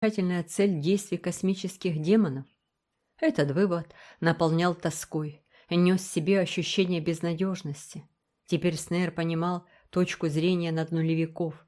окончательная цель действий космических демонов? Этот вывод наполнял тоской, нес в себе ощущение безнадежности. Теперь Снейр понимал точку зрения над нулевиков.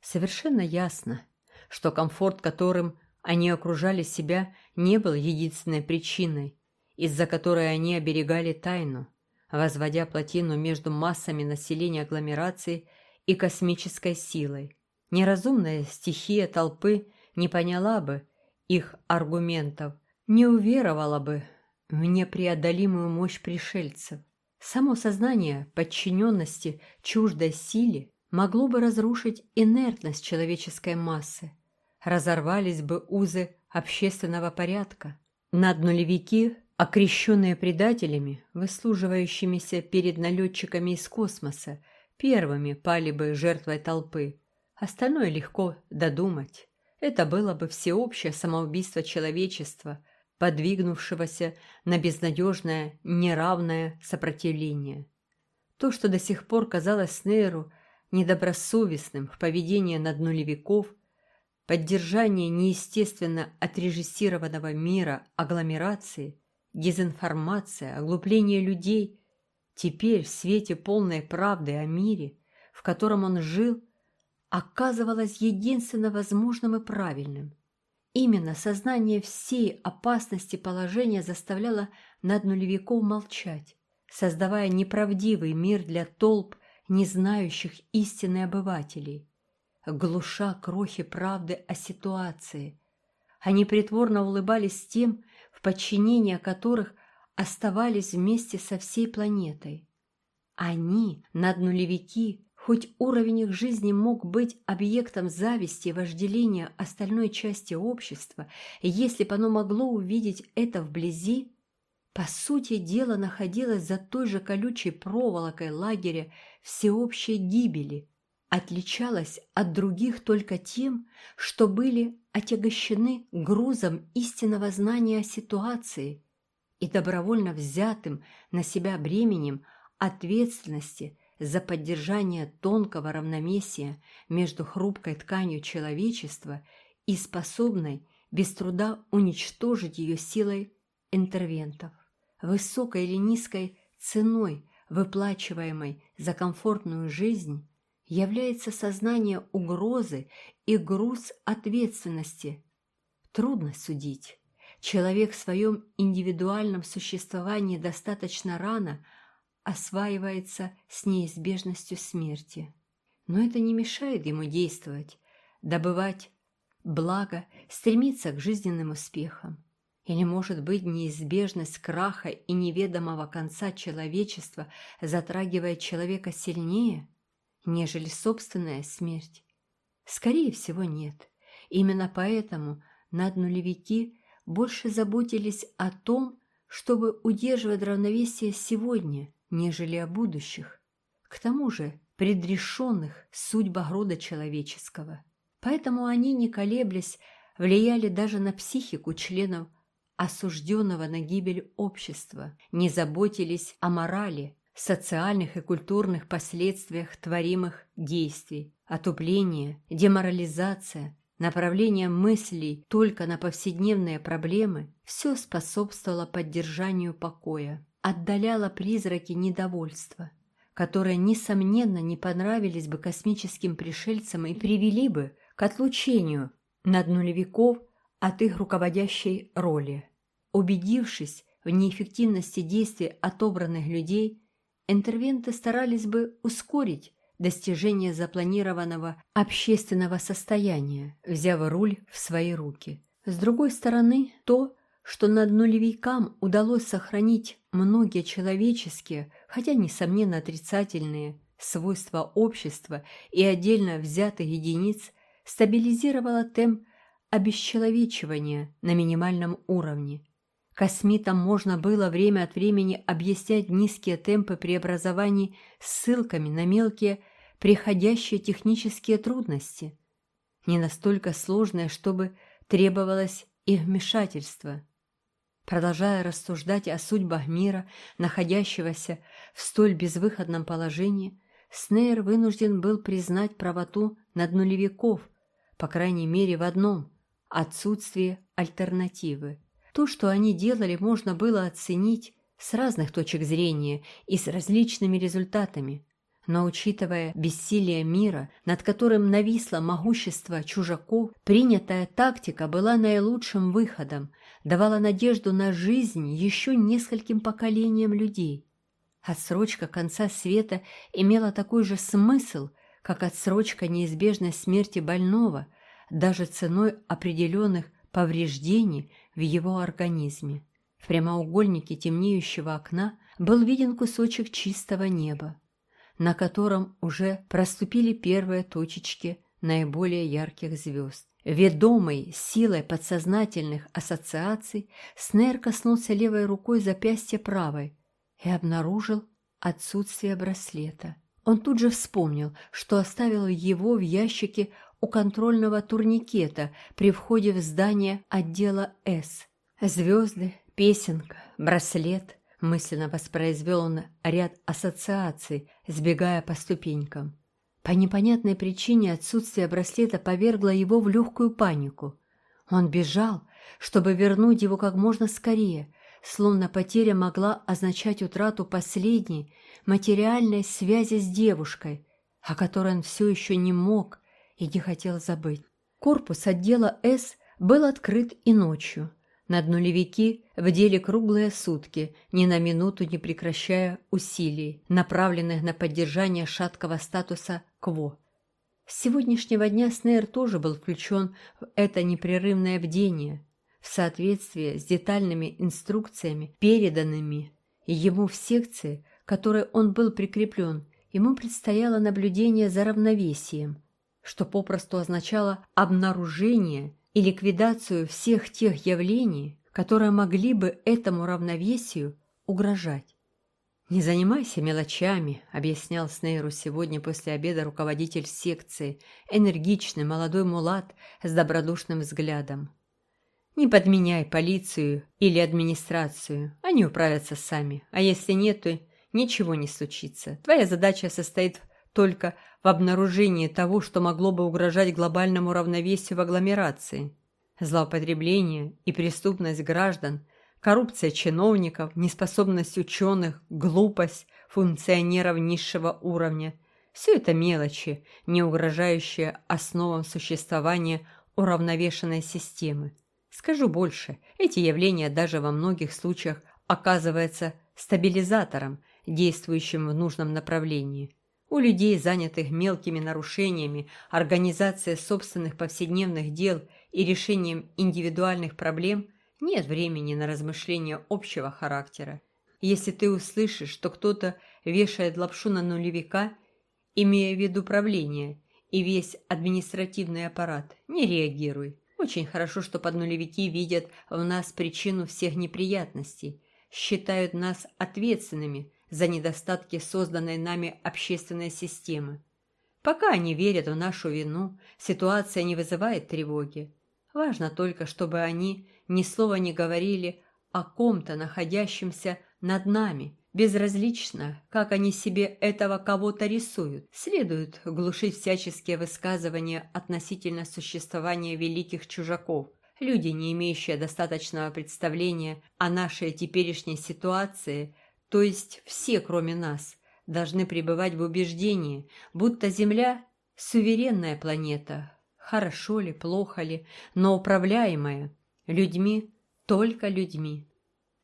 Совершенно ясно, что комфорт, которым они окружали себя, не был единственной причиной, из-за которой они оберегали тайну, возводя плотину между массами населения агломерации и космической силой. Неразумная стихия толпы не поняла бы их аргументов, не уверовала бы в непреодолимую мощь пришельцев. Само сознание подчиненности чуждой силе могло бы разрушить инертность человеческой массы, разорвались бы узы общественного порядка. Над нулевики, окрещенные предателями, выслуживающимися перед налетчиками из космоса, первыми пали бы жертвой толпы. Остальное легко додумать. Это было бы всеобщее самоубийство человечества, подвигнувшегося на безнадежное, неравное сопротивление. То, что до сих пор казалось Снейру недобросовестным в поведении над нулевиков, поддержание неестественно отрежиссированного мира агломерации, дезинформация, оглупление людей, теперь в свете полной правды о мире, в котором он жил, оказывалось единственно возможным и правильным. Именно сознание всей опасности положения заставляло над нулевиков молчать, создавая неправдивый мир для толп, не знающих истины обывателей, глуша крохи правды о ситуации. Они притворно улыбались тем, в подчинении которых оставались вместе со всей планетой. Они, над нулевики, Хоть уровень их жизни мог быть объектом зависти и вожделения остальной части общества, если бы оно могло увидеть это вблизи, по сути дела находилось за той же колючей проволокой лагеря всеобщей гибели, отличалось от других только тем, что были отягощены грузом истинного знания о ситуации и добровольно взятым на себя бременем ответственности за поддержание тонкого равновесия между хрупкой тканью человечества и способной без труда уничтожить ее силой интервентов. Высокой или низкой ценой, выплачиваемой за комфортную жизнь, является сознание угрозы и груз ответственности. Трудно судить. Человек в своем индивидуальном существовании достаточно рано – осваивается с неизбежностью смерти. Но это не мешает ему действовать, добывать благо, стремиться к жизненным успехам. Или, может быть, неизбежность краха и неведомого конца человечества затрагивает человека сильнее, нежели собственная смерть? Скорее всего, нет. Именно поэтому наднулевики больше заботились о том, чтобы удерживать равновесие сегодня – нежели о будущих, к тому же предрешенных судьба рода человеческого. Поэтому они, не колеблясь, влияли даже на психику членов осужденного на гибель общества, не заботились о морали, социальных и культурных последствиях творимых действий, отупление, деморализация, направление мыслей только на повседневные проблемы – все способствовало поддержанию покоя отдаляла призраки недовольства, которые, несомненно, не понравились бы космическим пришельцам и привели бы к отлучению над нулевиков от их руководящей роли. Убедившись в неэффективности действий отобранных людей, интервенты старались бы ускорить достижение запланированного общественного состояния, взяв руль в свои руки. С другой стороны, то, что над нулевикам удалось сохранить многие человеческие, хотя, несомненно, отрицательные, свойства общества и отдельно взятых единиц, стабилизировало темп обесчеловечивания на минимальном уровне. Космитам можно было время от времени объяснять низкие темпы преобразований ссылками на мелкие, приходящие технические трудности, не настолько сложные, чтобы требовалось их вмешательство. Продолжая рассуждать о судьбах мира, находящегося в столь безвыходном положении, Снейр вынужден был признать правоту над нулевиков, по крайней мере в одном отсутствие альтернативы. То, что они делали, можно было оценить с разных точек зрения и с различными результатами. Но учитывая бессилие мира, над которым нависло могущество чужаков, принятая тактика была наилучшим выходом, давала надежду на жизнь еще нескольким поколениям людей. Отсрочка конца света имела такой же смысл, как отсрочка неизбежной смерти больного, даже ценой определенных повреждений в его организме. В прямоугольнике темнеющего окна был виден кусочек чистого неба, на котором уже проступили первые точечки наиболее ярких звезд. Ведомый силой подсознательных ассоциаций, Снейр коснулся левой рукой запястья правой и обнаружил отсутствие браслета. Он тут же вспомнил, что оставил его в ящике у контрольного турникета при входе в здание отдела «С». Звезды, песенка, браслет. Мысленно воспроизвел он ряд ассоциаций, сбегая по ступенькам. По непонятной причине отсутствие браслета повергло его в легкую панику. Он бежал, чтобы вернуть его как можно скорее, словно потеря могла означать утрату последней материальной связи с девушкой, о которой он все еще не мог и не хотел забыть. Корпус отдела «С» был открыт и ночью. Над нулевики бдели круглые сутки, ни на минуту не прекращая усилий, направленных на поддержание шаткого статуса КВО. С сегодняшнего дня Снейр тоже был включен в это непрерывное бдение, в соответствии с детальными инструкциями, переданными ему в секции, которой он был прикреплен, ему предстояло наблюдение за равновесием, что попросту означало обнаружение и ликвидацию всех тех явлений, которые могли бы этому равновесию угрожать. «Не занимайся мелочами», — объяснял Снейру сегодня после обеда руководитель секции, энергичный молодой мулат с добродушным взглядом. «Не подменяй полицию или администрацию, они управятся сами, а если нет, то ничего не случится. Твоя задача состоит только в обнаружении того, что могло бы угрожать глобальному равновесию в агломерации. Злоупотребление и преступность граждан – коррупция чиновников, неспособность ученых, глупость функционеров низшего уровня – все это мелочи, не угрожающие основам существования уравновешенной системы. Скажу больше, эти явления даже во многих случаях оказываются стабилизатором, действующим в нужном направлении. У людей, занятых мелкими нарушениями, организацией собственных повседневных дел и решением индивидуальных проблем – нет времени на размышления общего характера. Если ты услышишь, что кто-то вешает лапшу на нулевика, имея в виду правление и весь административный аппарат, не реагируй. Очень хорошо, что под нулевики видят в нас причину всех неприятностей, считают нас ответственными за недостатки созданной нами общественной системы. Пока они верят в нашу вину, ситуация не вызывает тревоги. Важно только, чтобы они ни слова не говорили о ком-то, находящемся над нами. Безразлично, как они себе этого кого-то рисуют. Следует глушить всяческие высказывания относительно существования великих чужаков. Люди, не имеющие достаточного представления о нашей теперешней ситуации, то есть все, кроме нас, должны пребывать в убеждении, будто Земля – суверенная планета, хорошо ли, плохо ли, но управляемая, Людьми, только людьми.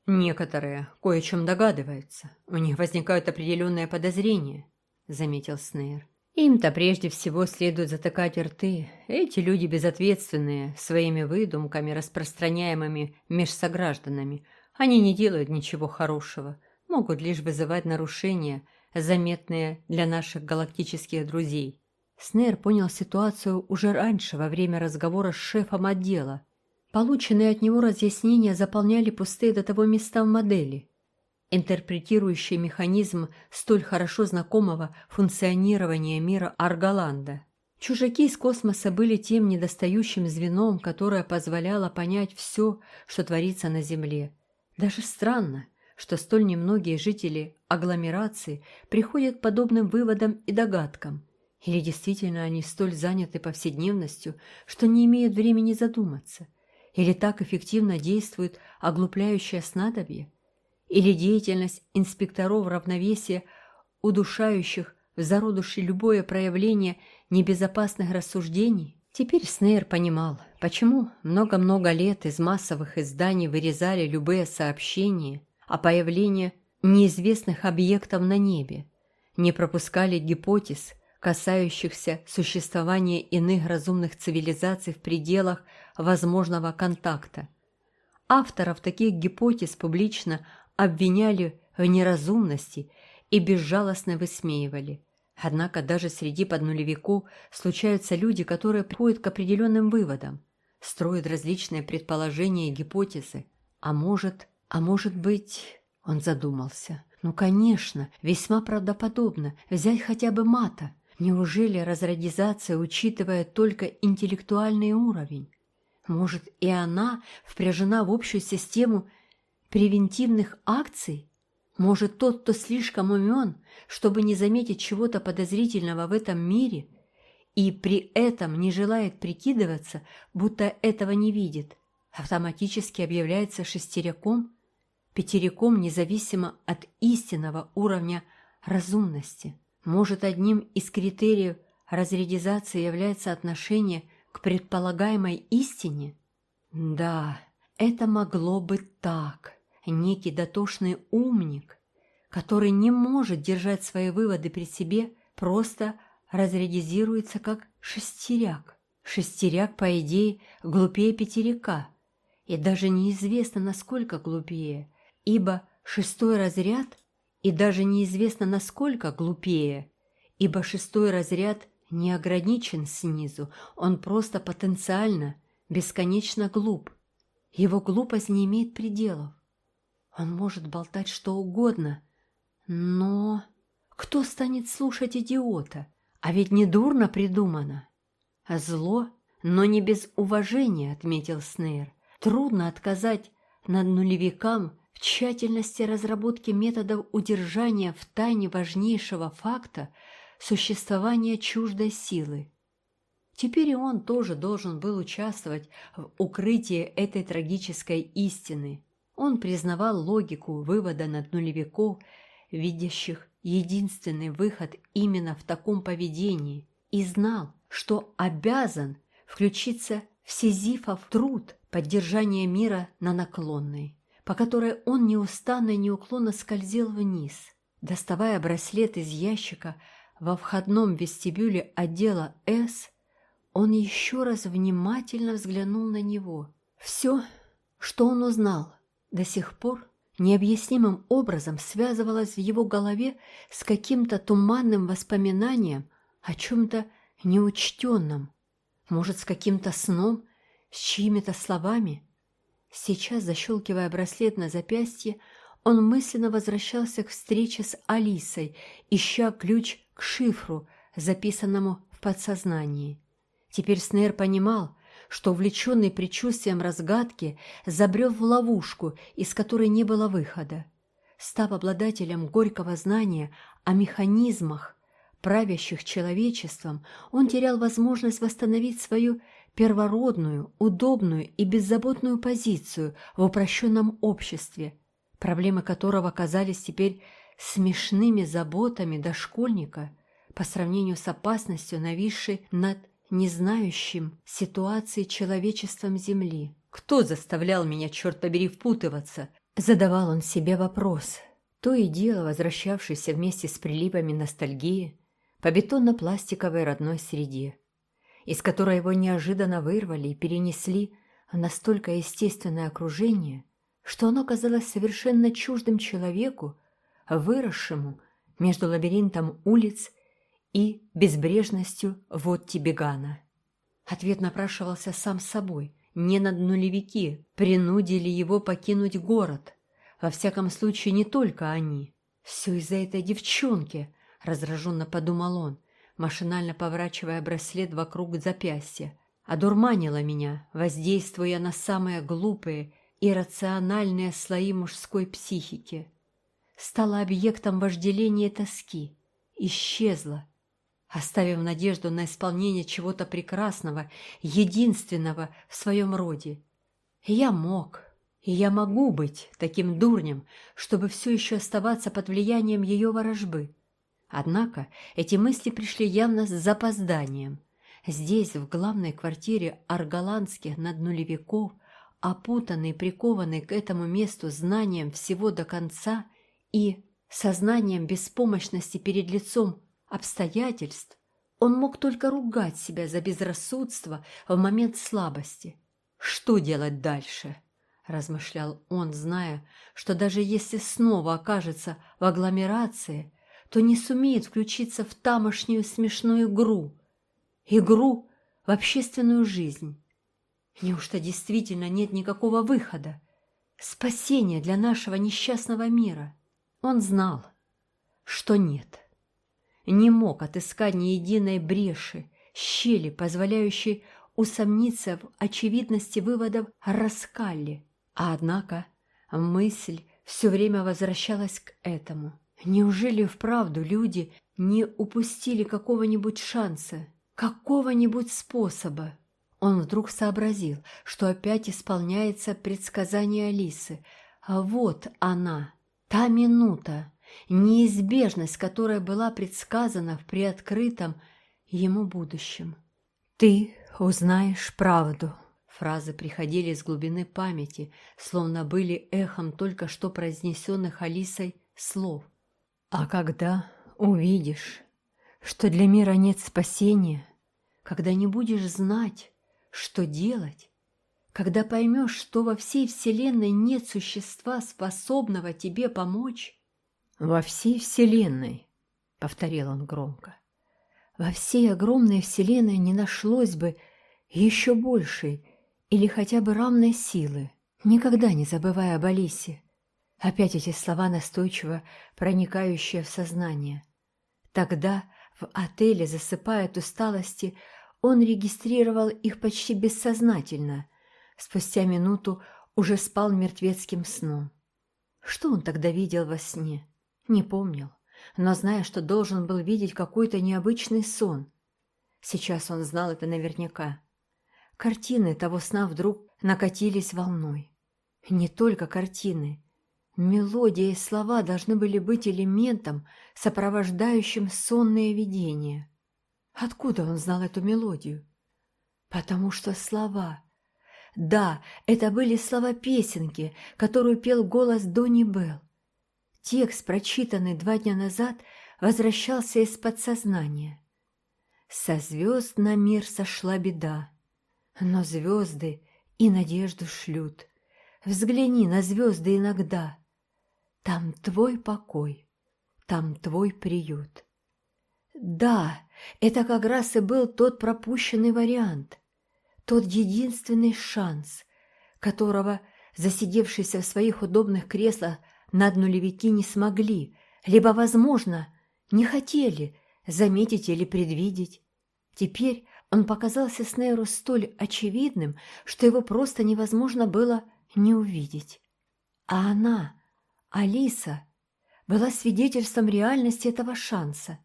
Некоторые кое о чем догадываются. У них возникают определенные подозрения, заметил Снейр. Им-то прежде всего следует затыкать рты. Эти люди безответственные, своими выдумками, распространяемыми меж согражданами. Они не делают ничего хорошего, могут лишь вызывать нарушения, заметные для наших галактических друзей. Снейр понял ситуацию уже раньше, во время разговора с шефом отдела. Полученные от него разъяснения заполняли пустые до того места в модели, интерпретирующие механизм столь хорошо знакомого функционирования мира Арголанда. Чужаки из космоса были тем недостающим звеном, которое позволяло понять все, что творится на Земле. Даже странно, что столь немногие жители агломерации приходят к подобным выводам и догадкам. Или действительно они столь заняты повседневностью, что не имеют времени задуматься? Или так эффективно действует оглупляющее снадобье? Или деятельность инспекторов равновесия, удушающих в зародыше любое проявление небезопасных рассуждений? Теперь Снейр понимал, почему много-много лет из массовых изданий вырезали любые сообщения о появлении неизвестных объектов на небе, не пропускали гипотез, касающихся существования иных разумных цивилизаций в пределах возможного контакта. Авторов таких гипотез публично обвиняли в неразумности и безжалостно высмеивали. Однако даже среди поднулевиков случаются люди, которые приходят к определенным выводам, строят различные предположения и гипотезы. А может, а может быть, он задумался. Ну, конечно, весьма правдоподобно взять хотя бы мата. Неужели разрадизация учитывает только интеллектуальный уровень? Может, и она впряжена в общую систему превентивных акций? Может, тот, кто слишком умен, чтобы не заметить чего-то подозрительного в этом мире, и при этом не желает прикидываться, будто этого не видит, автоматически объявляется шестеряком, пятеряком независимо от истинного уровня разумности. Может, одним из критериев разрядизации является отношение к предполагаемой истине? Да, это могло быть так некий дотошный умник, который не может держать свои выводы при себе, просто разрядизируется как шестеряк. Шестеряк, по идее, глупее пятеряка, и даже неизвестно, насколько глупее, ибо шестой разряд, и даже неизвестно, насколько глупее, ибо шестой разряд не ограничен снизу, он просто потенциально, бесконечно глуп. Его глупость не имеет пределов. Он может болтать что угодно, но кто станет слушать идиота? А ведь не дурно придумано. Зло, но не без уважения, отметил Снейр. Трудно отказать над нулевикам в тщательности разработки методов удержания в тайне важнейшего факта существования чуждой силы. Теперь и он тоже должен был участвовать в укрытии этой трагической истины. Он признавал логику вывода над нулевиков, видящих единственный выход именно в таком поведении, и знал, что обязан включиться в Сизифов труд поддержания мира на наклонной, по которой он неустанно и неуклонно скользил вниз, доставая браслет из ящика во входном вестибюле отдела «С», он еще раз внимательно взглянул на него. Все, что он узнал, до сих пор необъяснимым образом связывалась в его голове с каким-то туманным воспоминанием о чем-то неучтенном, может, с каким-то сном, с чьими-то словами. Сейчас, защелкивая браслет на запястье, он мысленно возвращался к встрече с Алисой, ища ключ к шифру, записанному в подсознании. Теперь Снейр понимал, что, увлеченный предчувствием разгадки, забрел в ловушку, из которой не было выхода. Став обладателем горького знания о механизмах, правящих человечеством, он терял возможность восстановить свою первородную, удобную и беззаботную позицию в упрощенном обществе, проблемы которого казались теперь смешными заботами дошкольника по сравнению с опасностью, нависшей над не знающим ситуации человечеством Земли. Кто заставлял меня, черт побери, впутываться? Задавал он себе вопрос, то и дело возвращавшийся вместе с приливами ностальгии по бетонно-пластиковой родной среде, из которой его неожиданно вырвали и перенесли в настолько естественное окружение, что оно казалось совершенно чуждым человеку, выросшему между лабиринтом улиц и безбрежностью вот Тибегана. Ответ напрашивался сам собой. Не над нулевики принудили его покинуть город. Во всяком случае, не только они. «Все из-за этой девчонки», — раздраженно подумал он, машинально поворачивая браслет вокруг запястья. Одурманила меня, воздействуя на самые глупые и рациональные слои мужской психики. Стала объектом вожделения и тоски. Исчезла, оставив надежду на исполнение чего-то прекрасного, единственного в своем роде. я мог, и я могу быть таким дурнем, чтобы все еще оставаться под влиянием ее ворожбы. Однако эти мысли пришли явно с запозданием. Здесь, в главной квартире Арголандских над нулевиков, опутанный, прикованный к этому месту знанием всего до конца и сознанием беспомощности перед лицом обстоятельств, он мог только ругать себя за безрассудство в момент слабости. Что делать дальше? размышлял он, зная, что даже если снова окажется в агломерации, то не сумеет включиться в тамошнюю смешную игру, игру в общественную жизнь. Неужто действительно нет никакого выхода, спасения для нашего несчастного мира? Он знал, что нет не мог отыскать ни единой бреши, щели, позволяющей усомниться в очевидности выводов Раскалли. А однако мысль все время возвращалась к этому. Неужели вправду люди не упустили какого-нибудь шанса, какого-нибудь способа? Он вдруг сообразил, что опять исполняется предсказание Алисы. А вот она, та минута, неизбежность, которая была предсказана в приоткрытом ему будущем. «Ты узнаешь правду». Фразы приходили из глубины памяти, словно были эхом только что произнесенных Алисой слов. «А когда увидишь, что для мира нет спасения, когда не будешь знать, что делать, когда поймешь, что во всей Вселенной нет существа, способного тебе помочь, «Во всей Вселенной», — повторил он громко, — «во всей огромной Вселенной не нашлось бы еще большей или хотя бы равной силы, никогда не забывая об Алисе». Опять эти слова настойчиво проникающие в сознание. Тогда в отеле, засыпая от усталости, он регистрировал их почти бессознательно. Спустя минуту уже спал мертвецким сном. Что он тогда видел во сне? Не помнил, но зная, что должен был видеть какой-то необычный сон. Сейчас он знал это наверняка. Картины того сна вдруг накатились волной. Не только картины. Мелодия и слова должны были быть элементом, сопровождающим сонное видение. Откуда он знал эту мелодию? Потому что слова... Да, это были слова песенки, которую пел голос Донни Белл. Текст, прочитанный два дня назад, возвращался из подсознания. Со звезд на мир сошла беда, но звезды и надежду шлют. Взгляни на звезды иногда. Там твой покой, там твой приют. Да, это как раз и был тот пропущенный вариант, тот единственный шанс, которого засидевшийся в своих удобных креслах над нулевики не смогли, либо, возможно, не хотели заметить или предвидеть. Теперь он показался Снейру столь очевидным, что его просто невозможно было не увидеть. А она, Алиса, была свидетельством реальности этого шанса.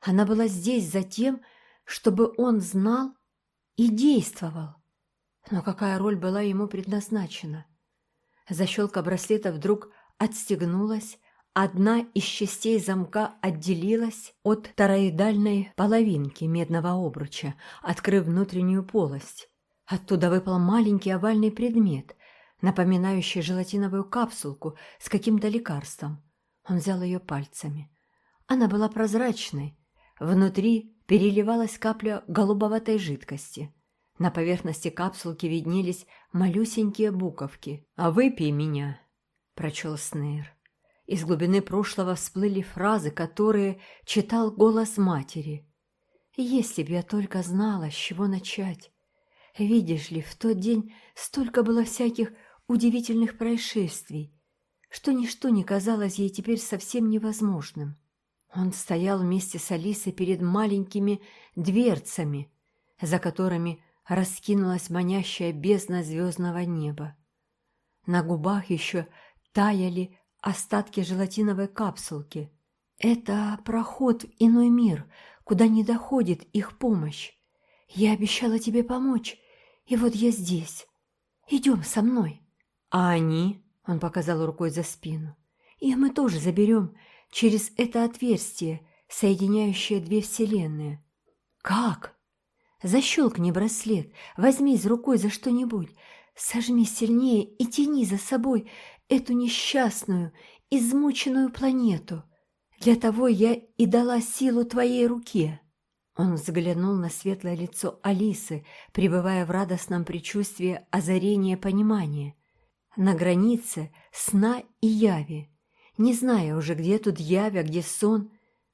Она была здесь за тем, чтобы он знал и действовал. Но какая роль была ему предназначена? Защелка браслета вдруг отстегнулась, одна из частей замка отделилась от тороидальной половинки медного обруча, открыв внутреннюю полость. Оттуда выпал маленький овальный предмет, напоминающий желатиновую капсулку с каким-то лекарством. Он взял ее пальцами. Она была прозрачной. Внутри переливалась капля голубоватой жидкости. На поверхности капсулки виднелись малюсенькие буковки. «А выпей меня!» — прочел Снейр. Из глубины прошлого всплыли фразы, которые читал голос матери. «Если б я только знала, с чего начать. Видишь ли, в тот день столько было всяких удивительных происшествий, что ничто не казалось ей теперь совсем невозможным. Он стоял вместе с Алисой перед маленькими дверцами, за которыми раскинулась манящая бездна звездного неба. На губах еще таяли остатки желатиновой капсулки. Это проход в иной мир, куда не доходит их помощь. Я обещала тебе помочь, и вот я здесь. Идем со мной. А они, он показал рукой за спину, их мы тоже заберем через это отверстие, соединяющее две вселенные. Как? Защелкни браслет, возьми из рукой за что-нибудь, сожми сильнее и тяни за собой эту несчастную, измученную планету. Для того я и дала силу твоей руке». Он взглянул на светлое лицо Алисы, пребывая в радостном предчувствии озарения понимания, на границе сна и яви, не зная уже, где тут явь, а где сон,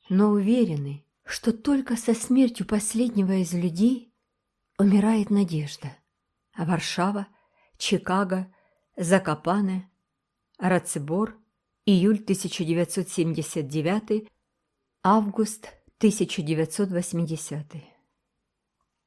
но уверенный, что только со смертью последнего из людей умирает надежда. А Варшава, Чикаго, Закопане, Рацебор, июль 1979, август 1980.